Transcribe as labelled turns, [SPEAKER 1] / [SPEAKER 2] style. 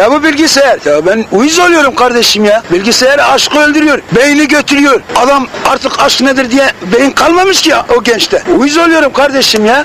[SPEAKER 1] Ya bu bilgisayar. Ya ben uyuz oluyorum kardeşim ya. Bilgisayar aşkı öldürüyor. Beyni götürüyor. Adam artık aşk nedir diye beyin kalmamış ki ya o gençte. Uyuz oluyorum kardeşim ya.